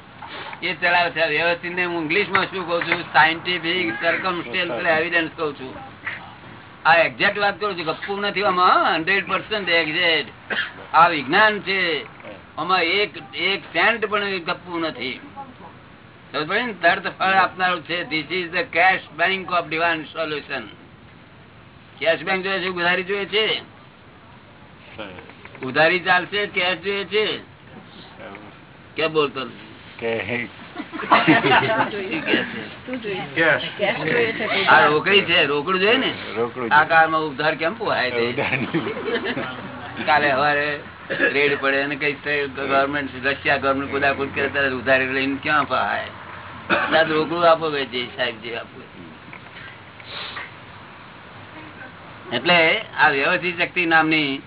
એ ચલાવે છે. વ્યવસ્થિત ને હું ઇંગ્લિશમાં શું કઉ છું? સાયન્ટિફિક સર્કમસ્ટેન્શિયલ એવિડન્સ કઉ છું. આ એક્ઝેક્ટ વાત કરું છું. ગપ્પુ નથી. આમાં હંડ્રેડ પર્સન્ટ એક્ઝેક્ટ આ વિજ્ઞાન છે. આમાં એક એક સેન્ટ પણ ગપ્પુ નથી. સમજ પડી ને? તરત ફળ આપનારું છે. This is the cash bank of divine solution cash bank જોઈએ છે ઉધારી જોઈએ છે? ઉધારી ચાલશે કેશ જોઈએ છે? કે બોલતો રોકડી છે રોકડું જોઈએ ને? આ કારમાં ઉધાર કેમ પોહાય કાલે હવારે રેડ પડે અને કઈ ગવર્મેન્ટ રશિયા ગવર્મેન્ટ કુદાકુદ કરે ત્યારે ઉધારી લઈને ક્યાં પહાય રોકડું આપો કે જે સાહેબ જે આપો. એટલે આ વ્યવસ્થિત શક્તિ નામની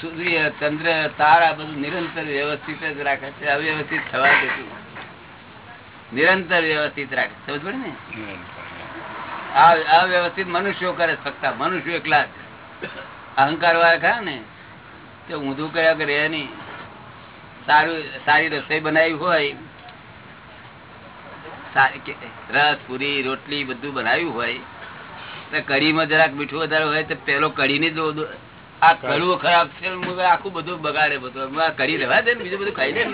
સૂર્ય, ચંદ્ર, તારા બધું નિરંતર વ્યવસ્થિત જ રાખે છે, અવ્યવસ્થિત થવા દેતું નિરંતર વ્યવસ્થિત રાખે સમજ પડે ને? અવ્યવસ્થિત મનુષ્યો કરે ફક્ત. મનુષ્યો એકલા જ. અહંકાર વાળા ખરા ને? તો ઊંધું કર્યા કરે નહીં. સારું, સારી રસોઈ બનાવી હોય, સારી રસ, પૂરી, રોટલી બધું બનાવ્યું હોય કઢીમાં જરાક મીઠું વધારે હોય તો પેલો કઢીની જ દો- આ કડવું ખરાબ છે આખું બધું બગાડે બધું. કઢી રહેવા દે ને બીજું બધું ખાઈ દે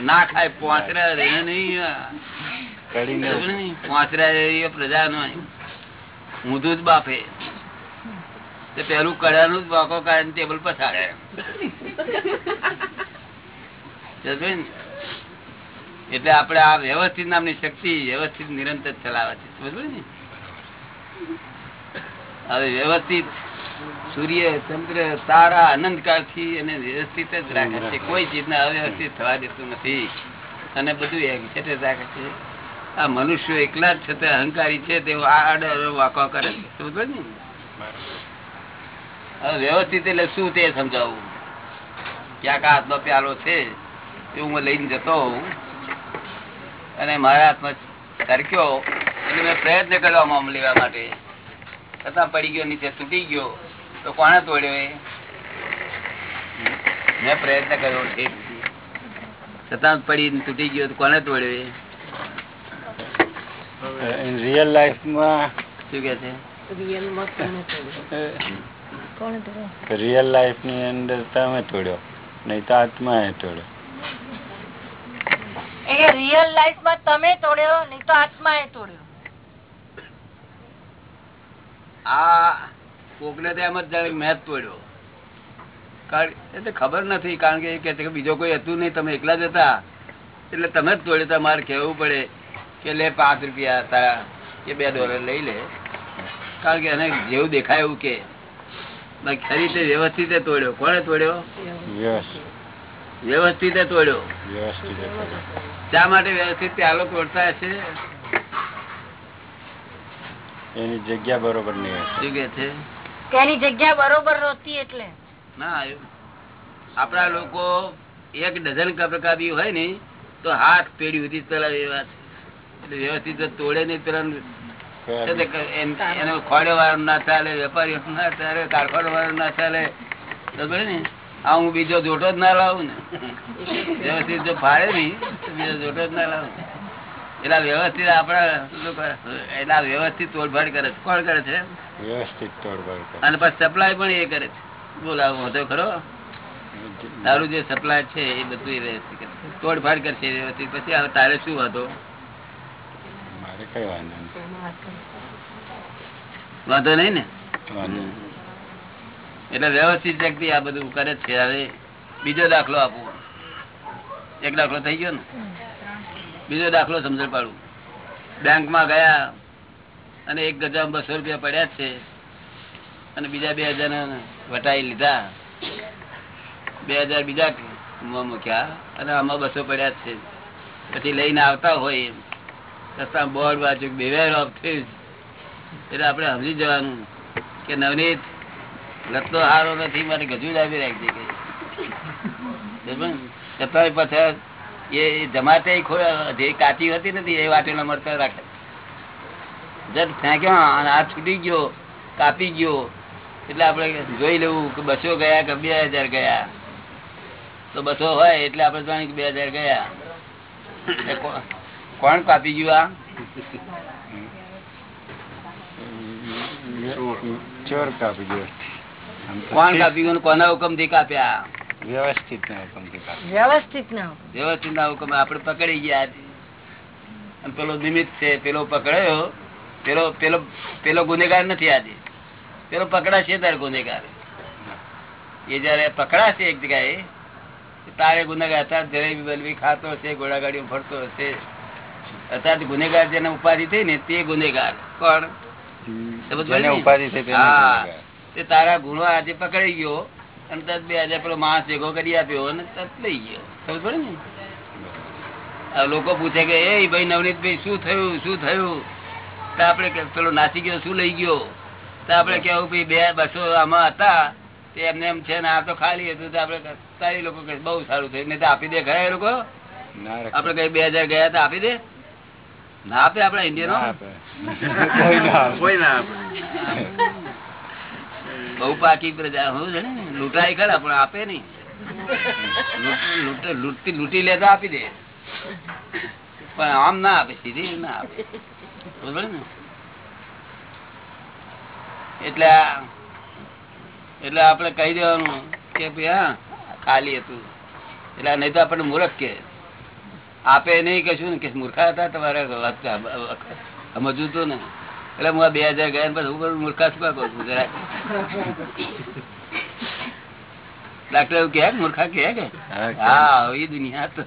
ના. ખાય પોચરા રે નહીં. કરીને પ્રજા નો ઊંધું જ બાપે. પેલું કડાનું જ વાંકો કાઢીને ટેબલ પર ને? એટલે આપડે આ વ્યવસ્થિત નામની શક્તિ વ્યવસ્થિત નિરંતર ચલાવે છે. સમજવું ને? હવે વ્યવસ્થિત સૂર્ય ચંદ્ર તારા અનંતકાળથી એને વ્યવસ્થિત જ રાખે છે. કોઈ ચીજને અવ્યવસ્થિત થવા દેતું નથી. અને બધું એક્સેટ જ રાખે છે. આ મનુષ્ય એકલા જ છે તે અહંકારી છે તે આડો વાંકો કરે છે. સમજો ને. હવે વ્યવસ્થિત એટલે શું તે સમજાવું? ક્યાંક આ હાથમાં પ્યાલો છે એ હું લઈને જતો હોઉં. અને મારા હાથમાં સરક્યો એટલે મેં પ્રયત્ન કર્યો આમ લેવા માટે. છતાં પડી ગયો નીચે તૂટી ગયો. તો કોને તોડ્યો એ? મેં પ્રયત્ન કર્યો છતાં પડી તૂટી ગયો તો કોને તોડ્યો એ? ઇન રિયલ લાઈફમાં શું કે છે? રિયલ લાઈફની અંદર તમે તોડ્યો નહીં તો આત્મા એ તોડ્યો. રિયલ લાઈફમાં તમે તોડ્યો નહીં તો આત્મા એ તોડ્યો. આ કોકને તો એમ જ કે મેં તોડ્યો. એટલે ખબર નથી કારણ કે એ કહે છે કે બીજો કોઈ હતું નહીં તમે એકલા જ હતા. એટલે તમે જ તોડ્યો તમારે કહેવું પડે કે લે પાંચ રૂપિયા તારા કે બે ડોલર લઈ લે. કારણ કે એને જેવું દેખાય એવું કે બાકી ખરી રીતે વ્યવસ્થિત તોડ્યો. કોણે તોડ્યો? વ્યવસ્થિત વ્યવસ્થિત તોડ્યો. વ્યવસ્થિત શા માટે વ્યવસ્થિત પ્યાલો તોડતા છે? એની જગ્યા બરોબર નહીં કે છે? તેની જગ્યા બરોબર નહોતી એટલે. ના આપણા લોકો એક ડઝન કપડા બી હોય ને તો હાથ પેઢી સુધી પેલા એવા છે. એટલે વ્યવસ્થિત તોડે નહીં પેલા એનો ખોડે વાળો ના ચાલે વેપારીઓ ના ચાલે કારખાનો વાળો ના ચાલે ખબર ને. આ હું બીજો જોટો જ ના લાવું ને. વ્યવસ્થિત જો ફાળે નહીં બીજો જોટો જ ના લાવું. એટલે વ્યવસ્થિત આપણા એટલા વ્યવસ્થિત તોડભાડ કરે છે. કોણ કરે છે? વ્યવસ્થિત તોડભાડ કરે. અને પછી સપ્લાય પણ એ કરે છે. બોલાવો હતો ખરો? તારું જે સપ્લાય છે એ બધું એ વ્યવસ્થિત કરે છે. કરશે વ્યવસ્થિત. પછી હવે તારે શું હતો મારે કઈ વાંધો નહીં. વાંધો નહીં ને. એટલે વ્યવસ્થિત વ્યક્તિ આ બધું કરે છે. હવે બીજો દાખલો આપો. એક દાખલો થઈ ગયો ને? બીજો દાખલો સમજણ પાડું. બેંકમાં ગયા અને એક ગજામાં બસો રૂપિયા પડ્યા છે અને બીજા બે હજાર વટાઈ લીધા. બે હજાર બીજા મૂક્યા અને આમાં બસો પડ્યા છે. પછી લઈને આવતા હોય રસ્તા બોર્ડ બાજુ બેવેર ઓફ એટલે આપણે સમજી જવાનું કે નવનીત લત્તો હારો નથી, મારે ગજુ લાવી રાખજે કે બરાબર? ને? એ જમાતે જે કાચી હતી નથી એ વાટેલા મળતા રાખે. જટ ફેંક્યો આ છૂટી ગયો, કાપી ગયો. એટલે આપણે જોઈ લેવું કે બસો ગયા કે બે હજાર ગયા. તો બસો હોય એટલે આપણે જાણી બે હજાર ગયા. કોણ કાપી ગયું આ? ચોર કાપી ગયો. કોણ ઠીક. કાપી કોના હુકમથી કાપ્યા વ્યવસ્થિત ના હુકમથી કાપી. વ્યવસ્થિત ના વ્યવસ્થિત ના હુકમ આપડે પકડી ગયા પેલો નિમિત્ત છે પેલો પકડાયો. પેલો પેલો પેલો ગુનેગાર નથી આજે. પેલો પકડાશે તારે ગુનેગાર. એ જયારે પકડાશે એક જગ્યાએ તારે ગુનેગાર અત્યારે જલેબી બલબી ખાતો હશે ઘોડાગાડીઓ ફરતો હશે. અત્યારે ગુનેગાર જેને ઉપાધિ થઈ ને તે ગુનેગાર. કોણ? ઉપાધિ થઈ. તે તારા ગુણો આજે પકડાઈ ગયો અને તરત બે હજાર પેલો માણસ ભેગો કરી આપ્યો અને તરત લઈ ગયો. ખબર પડે ને? લોકો પૂછે કે એ ભાઈ નવનીતભાઈ શું થયું? શું થયું? તો આપણે પેલો નાસી ગયો શું લઈ ગયો? તો આપણે કેવું ભાઈ બે બસો આમાં હતા તે એમને એમ છે ને આ તો ખાલી હતું. તો આપણે તારી લોકો બહુ સારું થયું. નહીં તો આપી દે ખરા એ લોકો? ના આપડે કઈ બે હજાર ગયા તો આપી દે? ના આપે આપડા ના ઇન્ડિયનો કોઈ ના આપે. કોઈ ના બહુ પાકી પ્રજા, હું છે ને, લૂંટાય ખરા, પણ આપે નહીં. લૂંટ- લે તો આપી દે. પણ આમ ના આપે, સીધી ના આપે. એટલે એટલે આપણે કહી દેવાનું કે ભાઈ, હા, ખાલી હતું. એટલે નહીં તો આપણને મૂર્ખ કે. આપે નહીં કશું ને, કે મૂર્ખા હતા તમારે સમજવું તો ને. એટલે હું બે હજાર ગયા પછી હું કરું મૂર્ખા શું કહું છું જરા ડાક્ટર એવું કે મૂર્ખા કે? હા, એ દુનિયા તો.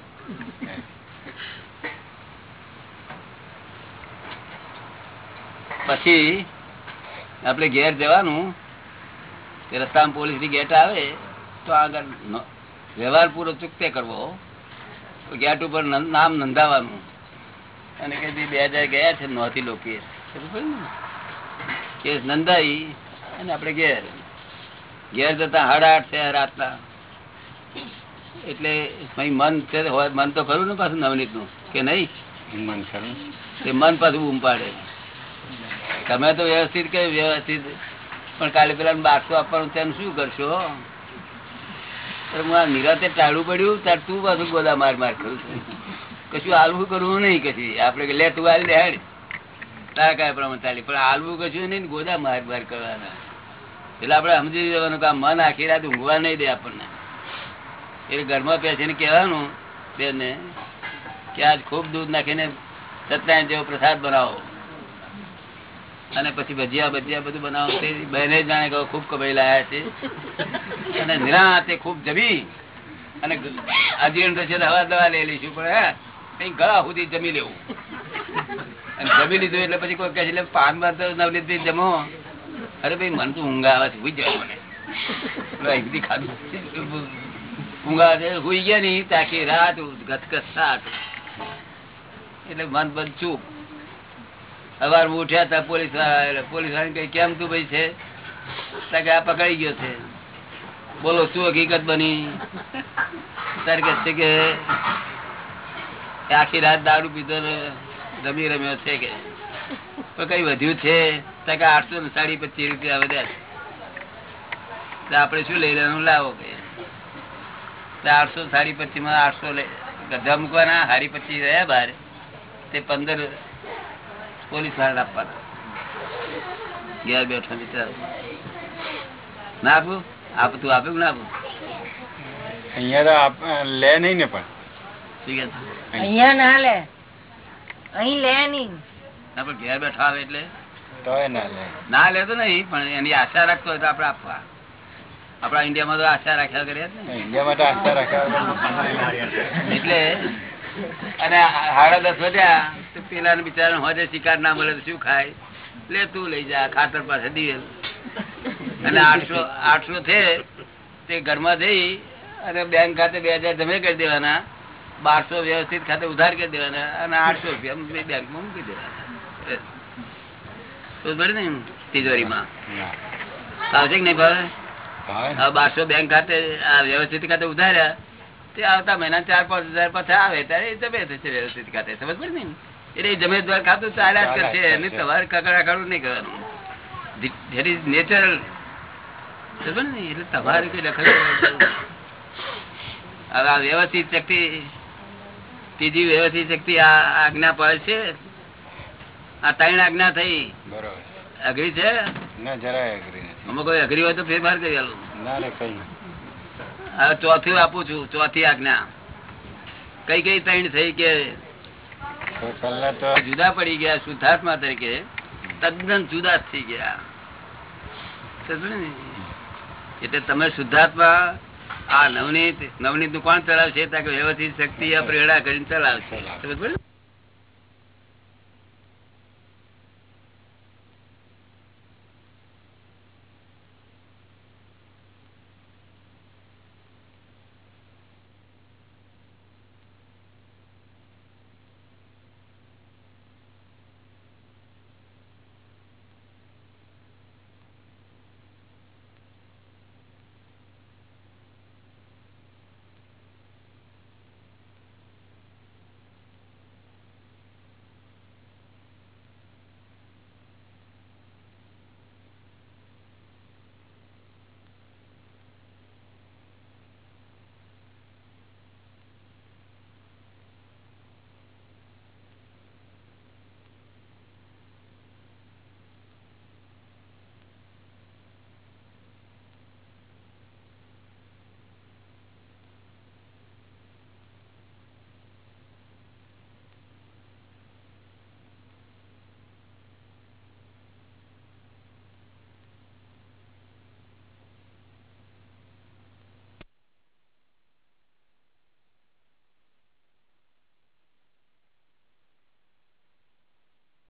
પછી આપણે ઘેર જવાનું રસ્તામાં પોલીસની ગેટ આવે તો આગળ વ્યવહાર પૂરો ચૂકતે કરવો. ગેટ ઉપર નામ નોંધાવાનું. અને કે જે બે હજાર ગયા છે નોતી લોકો કેસ નંદાઈ અને આપણે ઘેર. ઘેર જતા સાડા આઠ થયા રાતના. એટલે મન છે મન તો ખરું ને પાછું નવનીતનું કે નહીં? મન ખરું. તે મન પાછું બૂમ પાડે. તમે તો વ્યવસ્થિત કે વ્યવસ્થિત? પણ કાલે પેલા બારસો આપવાનું તેમ શું કરશો? નિરાતે ટાળું પડ્યું તાર તું પાછું ગોદા માર માર કરું છું. કશું હાલવું કરવું નહીં કશું. આપડે લે તું હાલ દે તારા કયા પ્રમાણે ચાલી. પણ હાલવું કશું નહીં ગોદા માર બાર કરવાના. એટલે આપડે સમજી જવાનું કે મન આખી રાત ઊંઘવા નહીં દે આપણને. એટલે ઘરમાં બેસીને કહેવાનું બેને કે આજ ખૂબ દૂધ નાખીને સત્યનારાયણ જેવો પ્રસાદ બનાવો. અને પછી ભજીયા ભજીયા બધું બનાવો. તે બહેને જાણે કે ખૂબ કબાઈ લાયા છે. અને નિરાતે ખૂબ જમી. અને થશે તો હવા દવા લઈ લઈશું. પણ હે કઈ ગળા સુધી જમી લેવું. જમી લીધું એટલે પછી કોઈ કહે છે "લે, પાનમાં તો નવનીતભાઈ જમો. અરે ભાઈ મને તો ઊંઘ આવે છે હુઈ જાય મને. પેલો ખાધું. ઊંઘ છે હુઈ ગયા નહીં તાકી રાત ગસગસાટ એટલે મન બધ ચૂપ સવાર ઉઠ્યા હતા પોલીસ પોલીસ કઈ કેમ તું ભાઈ છે? કે આ પકડાઈ ગયો છે. બોલો શું હકીકત બની? ત્યારે કે છે કે આખી રાત દારૂ પીધો રમી રમ્યો છે કે. તો કઈ વધ્યું છે? આઠસો ને સાડી પચીસ રૂપિયા વધ્યા છે. તો શું લઈ લેવાનું? લાવો કે. આઠસો સાડી પચીસમાં આઠસો ગધા મૂકવાના હારી પચીસ રહ્યા બહાર તે પંદર પોલીસવાળા આપવાના. ઘેર બેઠો મિત્ર ના આપું? આપ તું આપ્યું ના આપું? અહીંયા તો આપ- લે નહીં ને પણ. અહીંયા ના લે. અહીં લે નહીં. આપણે ઘેર બેઠા આવે એટલે? ના લેતો નહીં પણ એની આશા રાખતો હોય તો આપણે આપવા. આપણા ઇન્ડિયામાં તો આશા રાખ્યા કર્યા ને ઇન્ડિયામાં તો આસ્થા રાખ્યા એટલે અને સાડા દસ વધ્યા તો પેલા બિચારા હોય શિકાર ના મળે તો શું ખાય? લે તું લઈ જા ખાતર પાસે દિવેલ. અને આઠસો આઠસો છે તે ઘરમાં જઈ અને બેંક ખાતે બે હજાર જમે કરી દેવાના. બારસો વ્યવસ્થિત ખાતે ઉધાર કરી દેવાના અને આઠસો રૂપિયા બેંકમાં મૂકી દેવાના. ને તિજોરીમાં. ભાવશે કે નહીં ભાવે? બારસો બેંક ખાતે આ વ્યવસ્થિત ખાતે ઉધાર્યા. તે આવતા મહિના ચાર પાંચ હજાર પાછા આવે ત્યારે એ જમે થશે વ્યવસ્થિત ખાતે. સમજ પડે ને એટલે એ જમે દ્વાર ખાતું ચાલ્યા જ કરશે એની તમારે કકડા કાઢવું નહીં કરવાનું. There is natural. સમજ ને? એટલે તમારે કઈ દખલ હવે આ વ્યવસ્થિત શક્તિ ત્રીજી વ્યવસ્થિત શક્તિ આ આજ્ઞા પડે છે. આ ત્રણ આજ્ઞા થઈ. બરોબર. અઘરી છે? ના જરાય અઘરી નથી. કોઈ અઘરી હોય તો ફેરફાર કરી આલું. ના રે કઈ હવે ચોથી આપું છું ચોથી આજ્ઞા. કઈ કઈ ત્રણ થઈ કે તો પહેલા તો જુદા પડી ગયા શુદ્ધાત્મા તરીકે. તદ્દન જુદા થઈ ગયા. એટલે તમે શુદ્ધાત્મા આ નવનીત નવનીતનું કોણ ચલાવશે? વ્યવસ્થિત શક્તિ આ પ્રેરણા કરીને ચલાવશે?